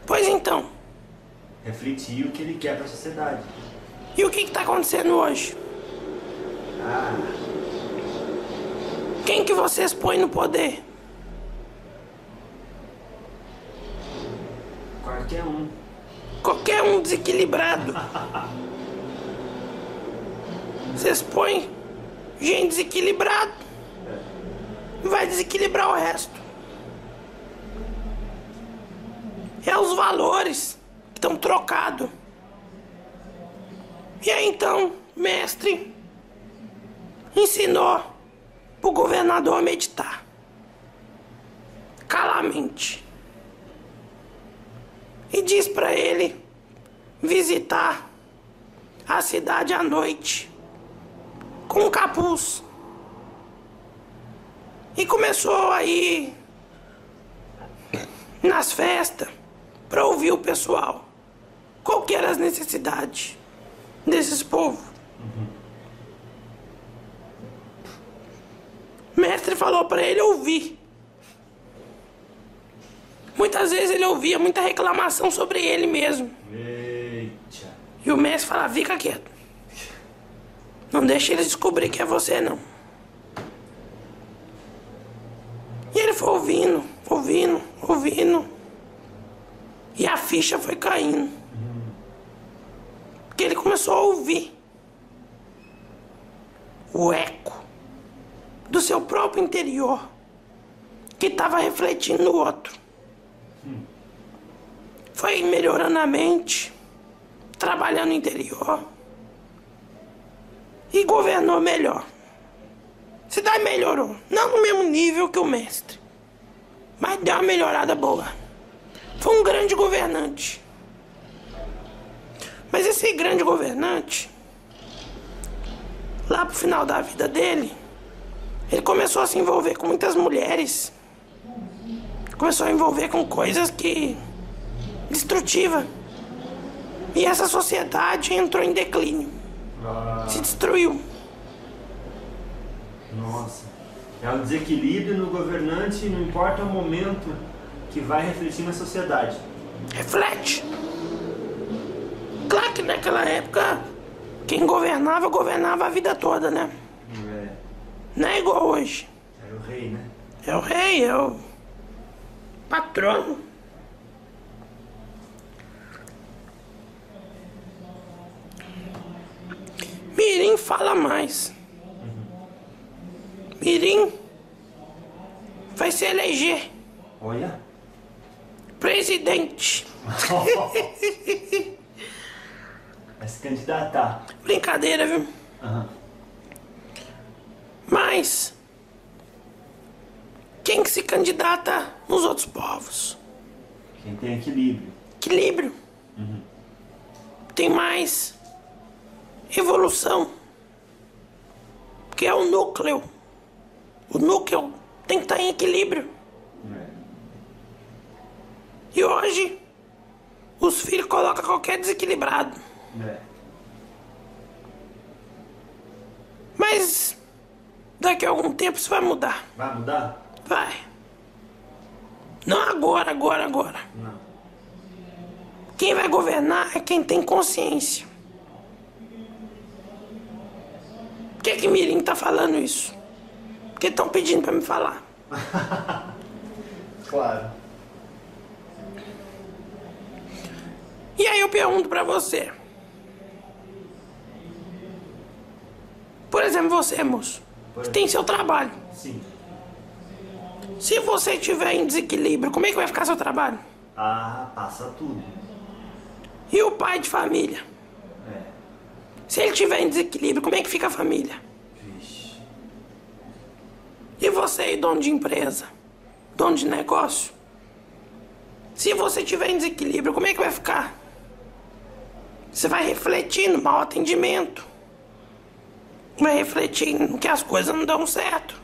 Speaker 1: Pois então.
Speaker 2: Refletir o que ele quer para a sociedade.
Speaker 1: E o que está acontecendo hoje?
Speaker 2: Ah,
Speaker 1: Quem que vocês põem no poder?
Speaker 2: qualquer um.
Speaker 1: Qualquer um desequilibrado. Vocês põem gente desequilibrado. Vai desequilibrar o resto. É os valores que estão trocados. E aí então, mestre ensinou pro governador a meditar. Calamente. E diz para ele visitar a cidade à noite com um capuz. E começou aí nas festas para ouvir o pessoal. Qual que era as necessidades desses povos? Mestre falou para ele ouvir. Muitas vezes ele ouvia muita reclamação sobre ele mesmo.
Speaker 2: Eita.
Speaker 1: E o mestre falava, fica quieto. Não deixa eles descobrir que é você, não. E ele foi ouvindo, ouvindo, ouvindo. E a ficha foi caindo. Porque ele começou a ouvir o eco do seu próprio interior que estava refletindo no outro. Foi melhorando a mente, trabalhando no interior e governou melhor. Cidade melhorou, não no mesmo nível que o mestre, mas deu uma melhorada boa. Foi um grande governante. Mas esse grande governante, lá pro final da vida dele, ele começou a se envolver com muitas mulheres. Começou a envolver com coisas que. Destrutiva. E essa sociedade entrou em declínio.
Speaker 2: Ah,
Speaker 1: Se destruiu.
Speaker 2: nossa. É um desequilíbrio no governante, não importa o momento que vai refletir na sociedade.
Speaker 1: Reflete. Claro que naquela época, quem governava, governava a vida toda, né?
Speaker 2: É,
Speaker 1: Não é igual hoje.
Speaker 2: era o rei, né?
Speaker 1: É o rei, é o patrono. Mirim fala mais. Mirim vai se eleger
Speaker 2: Olha.
Speaker 1: presidente. [LAUGHS]
Speaker 2: Vai se candidatar.
Speaker 1: Brincadeira, viu?
Speaker 2: Aham.
Speaker 1: Mas quem que se candidata nos outros povos?
Speaker 2: Quem tem equilíbrio.
Speaker 1: Equilíbrio. Tem mais evolução. Que é o núcleo. O núcleo tem que estar em equilíbrio. E hoje, os filhos colocam qualquer desequilibrado. Mas daqui a algum tempo isso vai mudar.
Speaker 2: Vai mudar?
Speaker 1: Vai. Não agora, agora, agora.
Speaker 2: Não.
Speaker 1: Quem vai governar é quem tem consciência. Por que que Mirim tá falando isso? Porque estão pedindo pra me falar. [LAUGHS]
Speaker 2: Claro.
Speaker 1: E aí eu pergunto pra você. Por exemplo, você, moço, que tem seu trabalho.
Speaker 2: Sim.
Speaker 1: Se você tiver em desequilíbrio, como é que vai ficar seu trabalho?
Speaker 2: Ah, passa tudo.
Speaker 1: E o pai de família? Se ele tiver em desequilíbrio, como é que fica a família?
Speaker 2: Vixe.
Speaker 1: E você aí, dono de empresa? Dono de negócio? Se você tiver em desequilíbrio, como é que vai ficar? Você vai refletir no mau atendimento. Vai refletir no que as coisas não dão certo.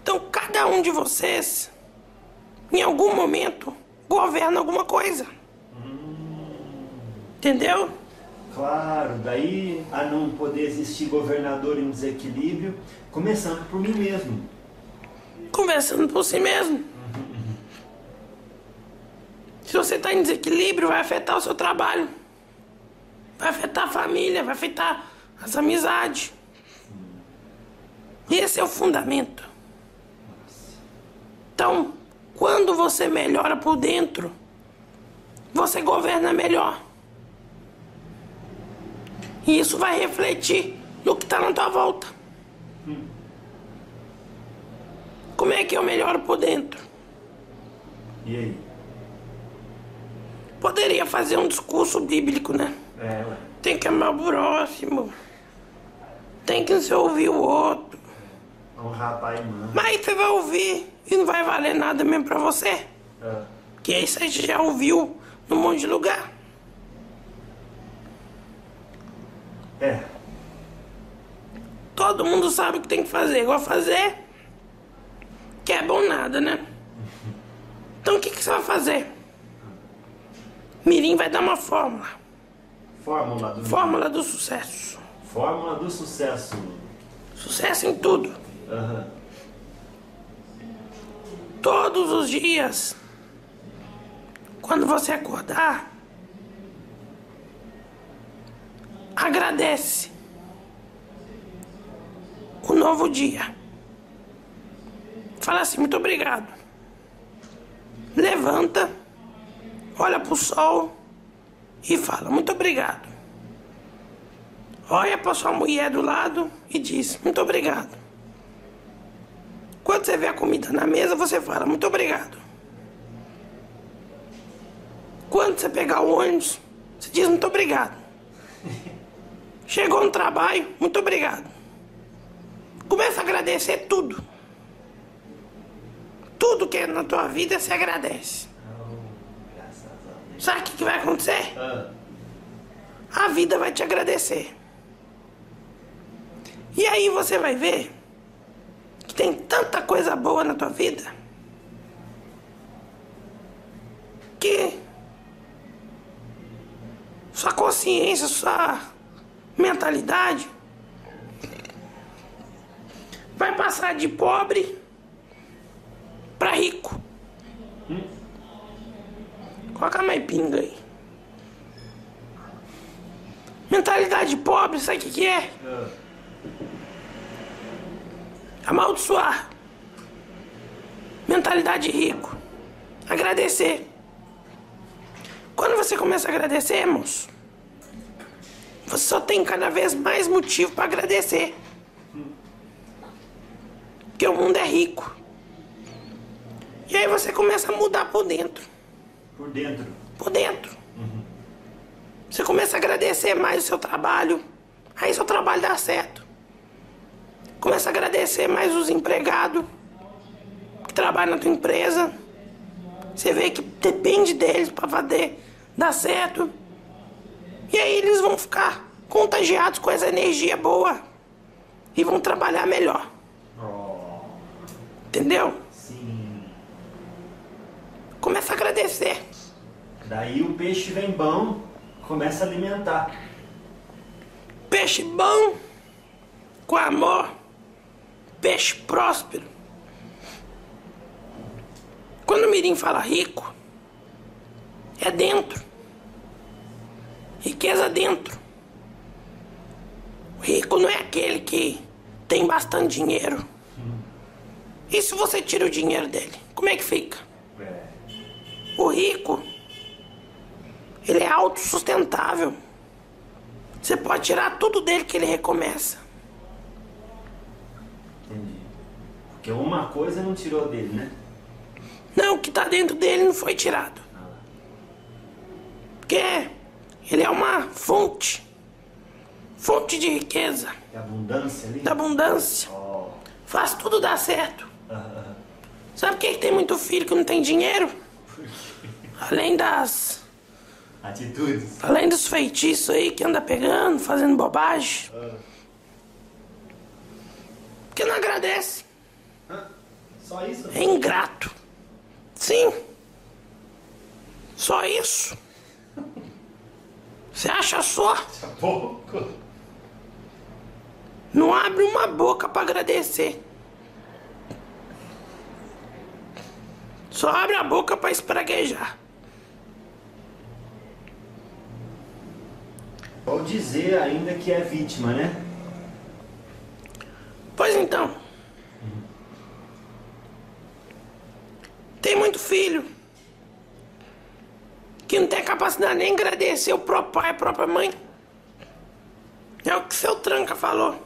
Speaker 1: Então, cada um de vocês, em algum momento, governa alguma coisa. Entendeu?
Speaker 2: Claro, daí a não poder existir governador em desequilíbrio, começando por mim mesmo.
Speaker 1: Conversando por si mesmo. Se você está em desequilíbrio, vai afetar o seu trabalho. Vai afetar a família, vai afetar as amizades. Esse é o fundamento. Então, quando você melhora por dentro, você governa melhor. E isso vai refletir no que está na tua volta. Como é que eu melhoro por dentro?
Speaker 2: E aí?
Speaker 1: Poderia fazer um discurso bíblico, né?
Speaker 2: É, ué.
Speaker 1: Tem que amar o próximo. Tem que se ouvir o outro.
Speaker 2: Honrar pai e mãe.
Speaker 1: Mas você vai ouvir e não vai valer nada mesmo pra você.
Speaker 2: É.
Speaker 1: Que aí você já ouviu num monte de lugar.
Speaker 2: É.
Speaker 1: Todo mundo sabe o que tem que fazer. Igual fazer, que é bom nada, né? Então o que, que você vai fazer? Mirim vai dar uma fórmula.
Speaker 2: Fórmula do
Speaker 1: Fórmula do sucesso.
Speaker 2: Fórmula do sucesso.
Speaker 1: Sucesso em tudo.
Speaker 2: Aham.
Speaker 1: Todos os dias. Quando você acordar, agradece o novo dia. Fala assim, muito obrigado. Levanta, olha pro sol e fala, muito obrigado. Olha pra sua mulher do lado e diz, muito obrigado. Quando você vê a comida na mesa, você fala, muito obrigado. Quando você pegar o ônibus, você diz muito obrigado. Chegou no trabalho, muito obrigado. Começa a agradecer tudo. Tudo que é na tua vida você agradece. Sabe o que, que vai acontecer?
Speaker 2: Ah,
Speaker 1: A vida vai te agradecer. E aí você vai ver que tem tanta coisa boa na tua vida que sua consciência, sua mentalidade vai passar de pobre para rico. Coloca mais pinga aí. Mentalidade pobre, sabe o que, que é? Amaldiçoar. Mentalidade rico. Agradecer. Quando você começa a agradecer, moço, você só tem cada vez mais motivo para agradecer. Porque o mundo é rico. E aí você começa a mudar por dentro.
Speaker 2: Por dentro.
Speaker 1: Por dentro. Você começa a agradecer mais o seu trabalho. Aí seu trabalho dá certo. Começa a agradecer mais os empregados que trabalham na tua empresa. Você vê que depende deles para fazer dar certo. E aí eles vão ficar contagiados com essa energia boa e vão trabalhar melhor.
Speaker 2: Oh,
Speaker 1: Entendeu?
Speaker 2: sim.
Speaker 1: Começa a agradecer.
Speaker 2: Daí o peixe vem bom, começa a alimentar.
Speaker 1: Peixe bom, com amor, peixe próspero. Quando o Mirim fala rico, é dentro. Riqueza dentro. O rico não é aquele que tem bastante dinheiro. E se você tira o dinheiro dele, como é que fica? O rico, ele é autossustentável. Você pode tirar tudo dele que ele recomeça.
Speaker 2: Entendi. Porque uma coisa não tirou dele, né?
Speaker 1: Não, o que tá dentro dele não foi tirado. Porque ele é uma fonte. Fonte de riqueza,
Speaker 2: De abundância ali?
Speaker 1: da abundância.
Speaker 2: Ó.
Speaker 1: Faz tudo dar certo. Sabe por que tem muito filho que não tem dinheiro? Além das.
Speaker 2: Atitudes.
Speaker 1: Além dos feitiços aí que anda pegando, fazendo bobagem. Porque não agradece.
Speaker 2: Hã? Só isso?
Speaker 1: É ingrato. Sim. Só isso. [LAUGHS] Você acha só?
Speaker 2: Pouco.
Speaker 1: Não abre uma boca pra agradecer. Só abre a boca pra espraguejar.
Speaker 2: Ou dizer ainda que é vítima, né?
Speaker 1: Pois então. Tem muito filho que não tem capacidade nem de agradecer o próprio pai e a própria mãe. É o que seu tranca falou.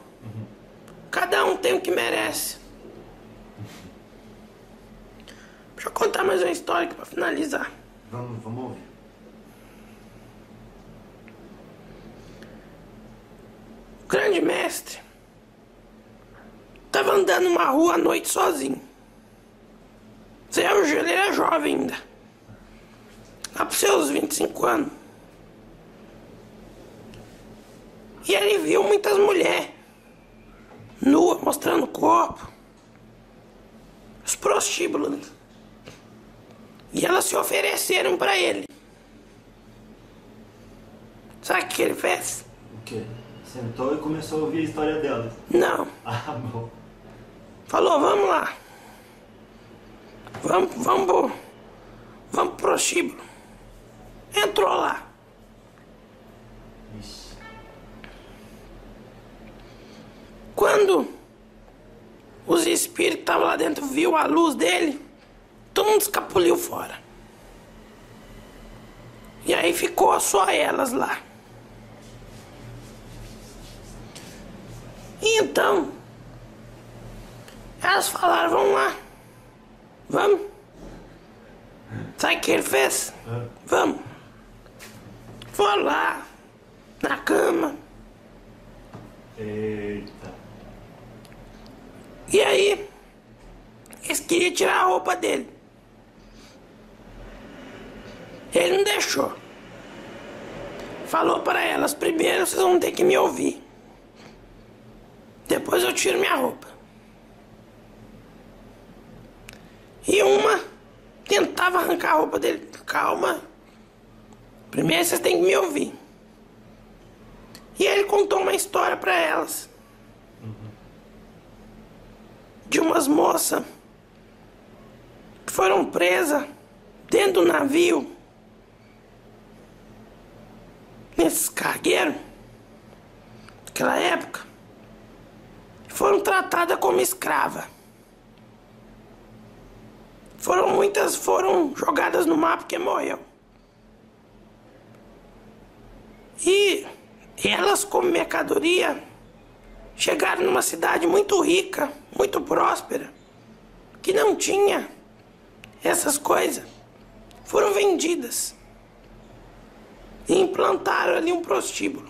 Speaker 1: Cada um tem o que merece. Deixa eu contar mais uma história aqui pra finalizar.
Speaker 2: Vamos, vamos ouvir.
Speaker 1: O grande mestre tava andando numa rua à noite sozinho. Zé Eugênio era jovem ainda. Lá pros seus 25 anos. E ele viu muitas mulheres. Nua, mostrando o corpo. Os prostíbulos. E elas se ofereceram pra ele. Sabe o que ele fez?
Speaker 2: O quê? Sentou e começou a ouvir a história delas.
Speaker 1: Não. [LAUGHS]
Speaker 2: Ah, bom.
Speaker 1: Falou, vamos lá. Vamos, vamos vamos pro prostíbulo. Entrou lá.
Speaker 2: Ixi.
Speaker 1: Quando os espíritos estavam lá dentro viu a luz dele, todo mundo escapuliu fora. E aí ficou só elas lá. E então, elas falaram, vamos lá. Vamos. Sabe o que ele fez? Vamos. Foi lá, na cama.
Speaker 2: Eita.
Speaker 1: E aí, eles queriam tirar a roupa dele. Ele não deixou. Falou para elas: primeiro vocês vão ter que me ouvir. Depois eu tiro minha roupa. E uma tentava arrancar a roupa dele. Calma. Primeiro vocês têm que me ouvir. E ele contou uma história para elas. De umas moças que foram presas dentro do navio. Nesses cargueiros. Naquela época. Foram tratadas como escrava. Foram muitas foram jogadas no mar porque morreu. E elas, como mercadoria, chegaram numa cidade muito rica, muito próspera, que não tinha essas coisas. Foram vendidas e implantaram ali um prostíbulo.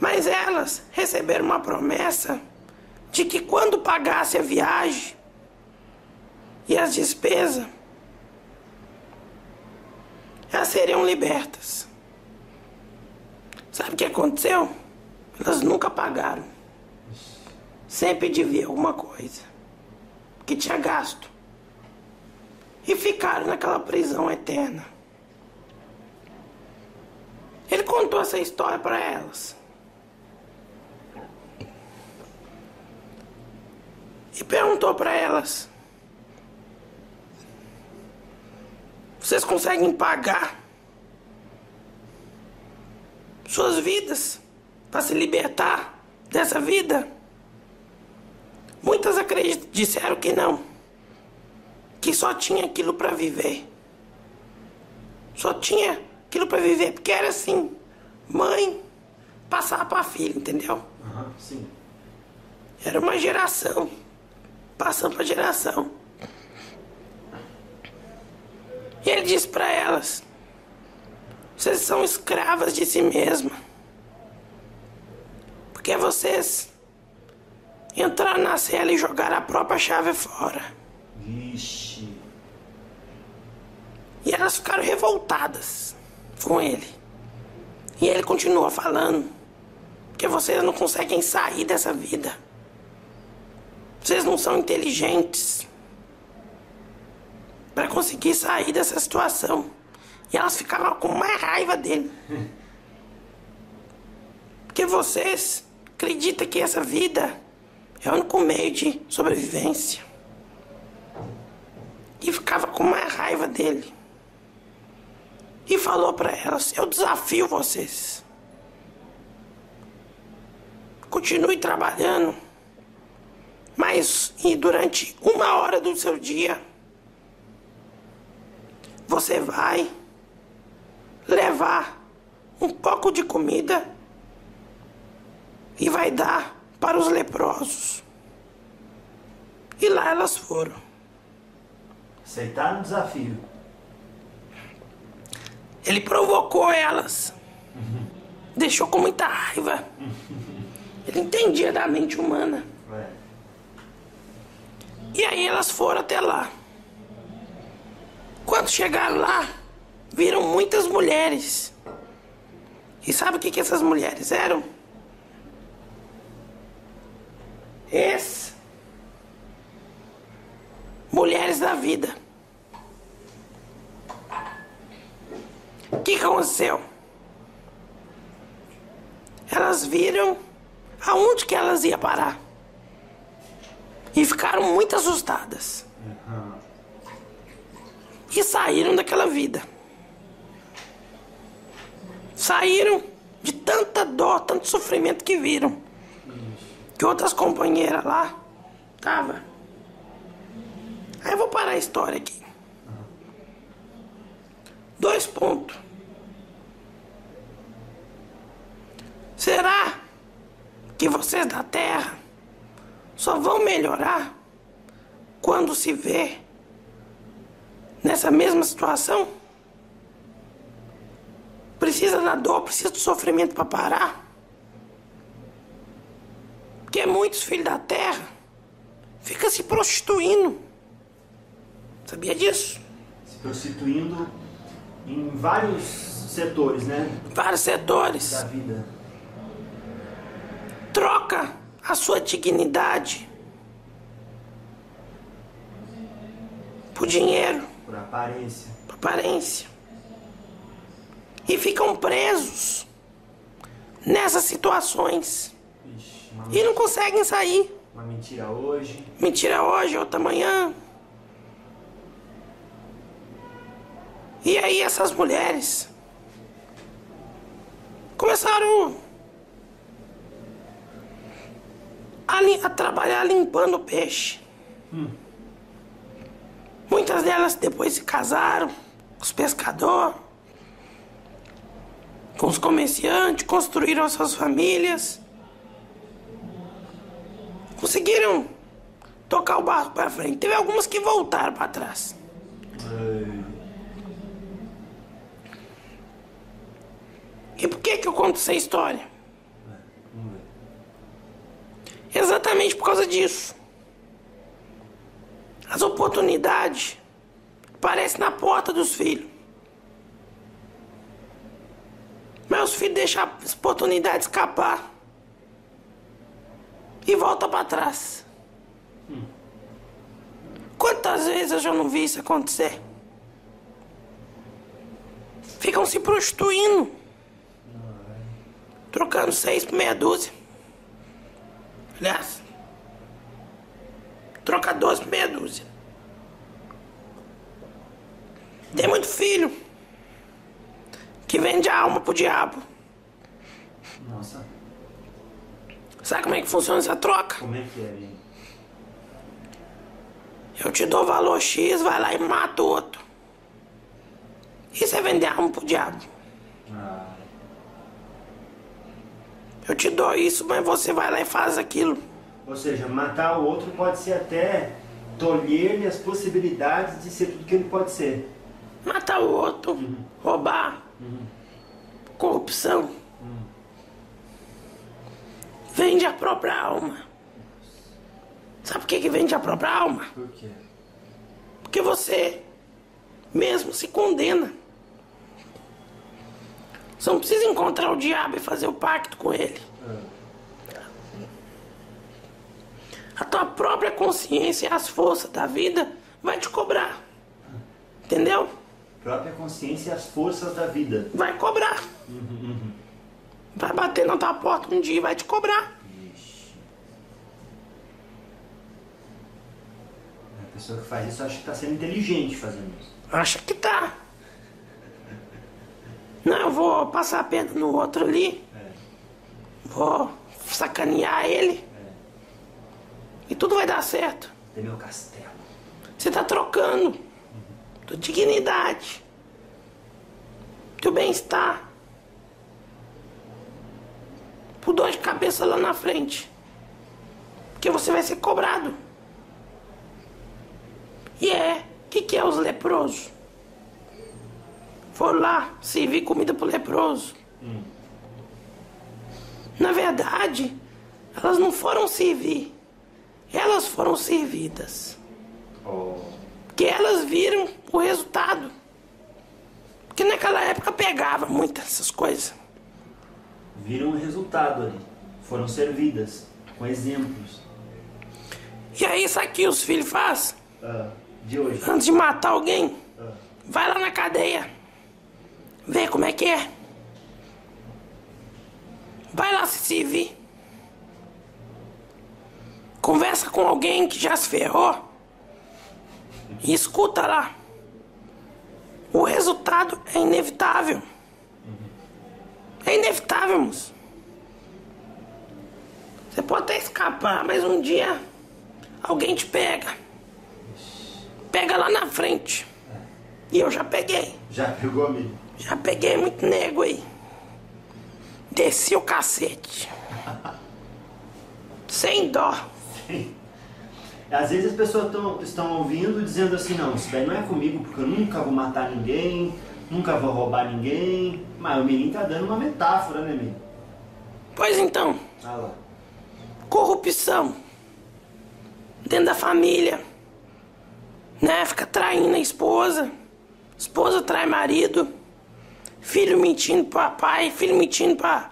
Speaker 1: Mas elas receberam uma promessa de que quando pagasse a viagem e as despesas, elas seriam libertas. Sabe o que aconteceu? Elas nunca pagaram. Sempre devia alguma coisa que tinha gasto. E ficaram naquela prisão eterna. Ele contou essa história para elas. E perguntou para elas: Vocês conseguem pagar suas vidas para se libertar dessa vida? Muitas acreditam, disseram que não, que só tinha aquilo para viver. Só tinha aquilo para viver porque era assim, mãe passar para filha, entendeu?
Speaker 2: Uhum, sim.
Speaker 1: Era uma geração passando para geração. E ele disse para elas: Vocês são escravas de si mesma. Porque vocês entraram na cela e jogaram a própria chave fora.
Speaker 2: Vixe.
Speaker 1: E elas ficaram revoltadas com ele. E ele continua falando que vocês não conseguem sair dessa vida. Vocês não são inteligentes para conseguir sair dessa situação. E elas ficavam com mais raiva dele. Porque vocês acreditam que essa vida é o único meio de sobrevivência. E ficava com mais raiva dele. E falou para elas: Eu desafio vocês. Continue trabalhando. Mas e durante uma hora do seu dia, você vai levar um pouco de comida e vai dar para os leprosos. E lá elas foram.
Speaker 2: Aceitaram o desafio.
Speaker 1: Ele provocou elas. Deixou com muita raiva. Ele entendia da mente humana.
Speaker 2: É.
Speaker 1: E aí elas foram até lá. Quando chegaram lá, viram muitas mulheres. E sabe o que, que essas mulheres eram? Ex. Mulheres da vida. O que, aconteceu? Elas viram aonde que elas iam parar. E ficaram muito assustadas. E saíram daquela vida. Saíram de tanta dor, tanto sofrimento que viram. Que outras companheiras lá tava. Aí eu vou parar a história aqui. Dois pontos. Será que vocês da Terra só vão melhorar quando se vê nessa mesma situação? Precisa da dor, precisa do sofrimento para parar? Porque muitos filhos da Terra ficam se prostituindo. Sabia disso?
Speaker 2: Se prostituindo em vários setores, né?
Speaker 1: Vários setores.
Speaker 2: Da vida.
Speaker 1: Troca a sua dignidade por dinheiro,
Speaker 2: Por aparência.
Speaker 1: por aparência. E ficam presos nessas situações.
Speaker 2: Uma,
Speaker 1: E não conseguem sair.
Speaker 2: uma mentira hoje.
Speaker 1: Mentira hoje, outra manhã. E aí essas mulheres começaram a, a trabalhar limpando peixe. Muitas delas depois se casaram com os pescadores, com os comerciantes, construíram suas famílias. Conseguiram tocar o barco para frente. Teve algumas que voltaram para trás. E por que, que eu conto essa história?
Speaker 2: ver.
Speaker 1: Exatamente por causa disso. As oportunidades aparecem na porta dos filhos. Meus filhos deixam a oportunidade escapar. E volta para trás. Quantas vezes eu já não vi isso acontecer? Ficam se prostituindo. Trocando seis por meia dúzia. Aliás, troca 12 por meia dúzia. Tem muito filho que vende a alma pro diabo. Sabe como é que funciona essa troca?
Speaker 2: Como é que é, hein?
Speaker 1: Eu te dou valor X, vai lá e mata o outro. Isso é vender alma pro diabo.
Speaker 2: Ah,
Speaker 1: Eu te dou isso, mas você vai lá e faz aquilo.
Speaker 2: Ou seja, matar o outro pode ser até tolher-lhe as possibilidades de ser tudo que ele pode ser.
Speaker 1: Matar o outro, roubar, corrupção. Vende a própria alma. Sabe por que, que vende a própria alma?
Speaker 2: Por quê?
Speaker 1: Porque você mesmo se condena. Você não precisa encontrar o diabo e fazer o pacto com ele. A tua própria consciência e as forças da vida vai te cobrar. Entendeu?
Speaker 2: Própria consciência e as forças da vida.
Speaker 1: Vai cobrar. Vai bater na tua porta um dia e vai te cobrar.
Speaker 2: Ixi. A pessoa que faz isso acha que tá sendo inteligente fazendo isso.
Speaker 1: Acha que tá. Não, eu vou passar a pena no outro ali.
Speaker 2: É.
Speaker 1: Vou sacanear ele. E tudo vai dar certo.
Speaker 2: Tem meu castelo.
Speaker 1: Você tá trocando tua dignidade, teu bem-estar, por dor de cabeça lá na frente. Porque você vai ser cobrado. E é, o que, que é os leprosos? Foram lá servir comida pro leproso. Na verdade, elas não foram servir, elas foram servidas.
Speaker 2: Oh.
Speaker 1: Porque elas viram o resultado. Porque naquela época pegava muitas essas coisas.
Speaker 2: Viram o resultado ali. Foram servidas. Com exemplos.
Speaker 1: E aí, sabe o que os filhos fazem?
Speaker 2: Ah, de hoje.
Speaker 1: Antes de matar alguém,
Speaker 2: Ah,
Speaker 1: vai lá na cadeia. Vê como é que é. Vai lá se servir. Conversa com alguém que já se ferrou. E escuta lá. O resultado é inevitável. É inevitável, moço. Você pode até escapar, mas um dia alguém te pega. Pega lá na frente. E eu já peguei.
Speaker 2: já pegou, amigo?
Speaker 1: Já peguei muito nego aí. Desci o cacete. [LAUGHS] Sem dó.
Speaker 2: Às vezes as pessoas tão, estão ouvindo dizendo assim, não, isso daí não é comigo, porque eu nunca vou matar ninguém, nunca vou roubar ninguém. Mas o menino tá dando uma metáfora, né, menino?
Speaker 1: Pois então,
Speaker 2: Olha lá.
Speaker 1: corrupção. Dentro da família. Né? Fica traindo a esposa. Esposa trai marido. Filho mentindo pra pai, filho mentindo pra,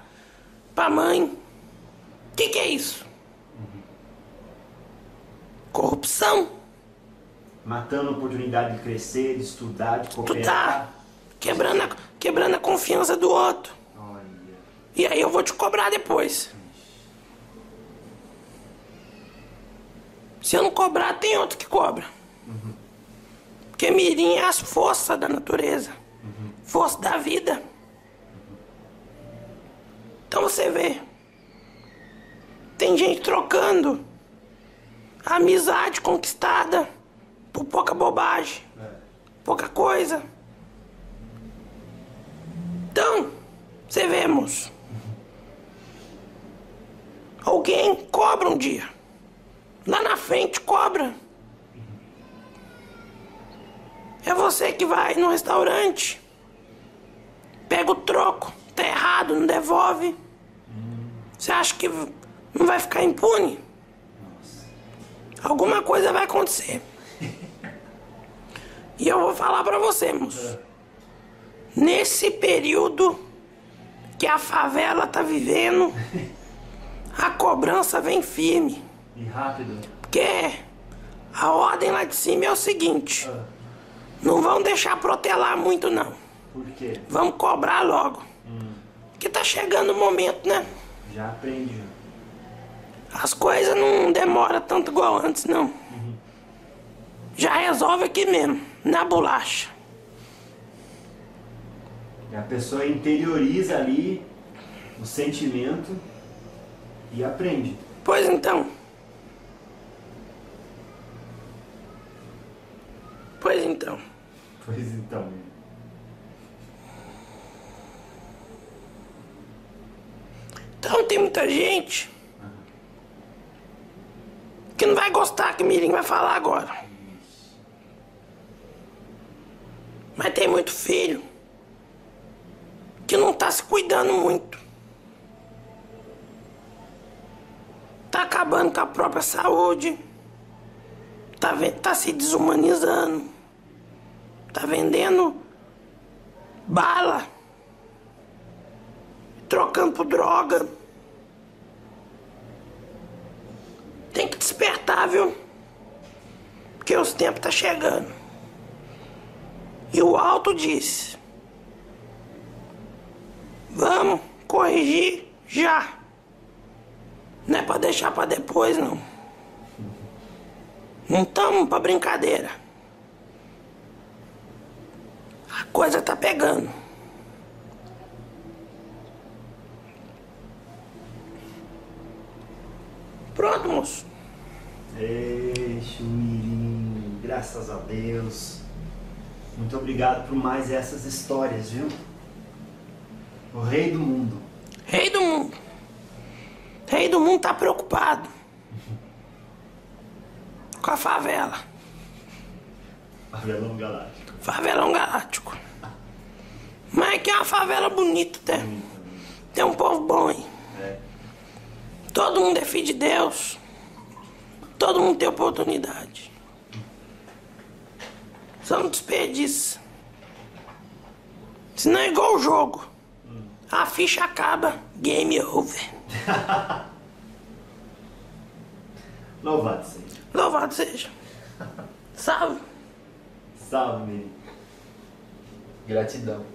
Speaker 1: pra mãe. O que, que é isso? Corrupção.
Speaker 2: Matando a oportunidade de crescer, de estudar, de
Speaker 1: Tu
Speaker 2: cooperar.
Speaker 1: tá quebrando a, quebrando a confiança do outro.
Speaker 2: Olha.
Speaker 1: E aí eu vou te cobrar depois. Se eu não cobrar, tem outro que cobra. Porque mirim é as forças da natureza. Força da vida. Então você vê. Tem gente trocando amizade conquistada por pouca bobagem, pouca coisa. Então, você vê, moço. Alguém cobra um dia. Lá na frente cobra. É você que vai no restaurante. Pega o troco. Tá errado, não devolve. Você acha que não vai ficar impune? Alguma coisa vai acontecer. E eu vou falar pra você, moço. Nesse período que a favela tá vivendo, a cobrança vem firme.
Speaker 2: E rápido.
Speaker 1: Porque a ordem lá de cima é o seguinte: não vão deixar protelar muito, não.
Speaker 2: Por quê?
Speaker 1: Vamos cobrar logo. Porque tá chegando o momento, né?
Speaker 2: Já aprende.
Speaker 1: As coisas não demoram tanto igual antes, não. Já resolve aqui mesmo, na bolacha.
Speaker 2: A pessoa interioriza ali o sentimento e aprende.
Speaker 1: Pois então. Pois então.
Speaker 2: Pois então.
Speaker 1: Então tem muita gente que não vai gostar que o Mirim vai falar agora. Mas tem muito filho que não tá se cuidando muito. Tá acabando com a própria saúde. Tá, tá se desumanizando. Tá vendendo bala. Trocando por droga. Tem que despertar, viu? Porque os tempos tá chegando. E o alto disse: Vamos corrigir já. Não é pra deixar pra depois, não. Não tamo pra brincadeira. A coisa tá pegando. Pronto, moço.
Speaker 2: Eixe, Mirim, graças a Deus. Muito obrigado por mais essas histórias, viu? O rei do mundo.
Speaker 1: Rei do mundo. Rei do mundo tá preocupado. [LAUGHS] Com a favela.
Speaker 2: Avelão Galáctico.
Speaker 1: Favelão galáctico. Mas que é uma favela bonita, tem. Tem um povo bom aí. Todo mundo é filho de Deus. Todo mundo tem oportunidade. Só não desperdiça. Senão é igual o jogo. A ficha acaba, game over. [LAUGHS]
Speaker 2: Louvado seja.
Speaker 1: Louvado seja. Salve.
Speaker 2: Salve, Mirim.
Speaker 3: Gratidão.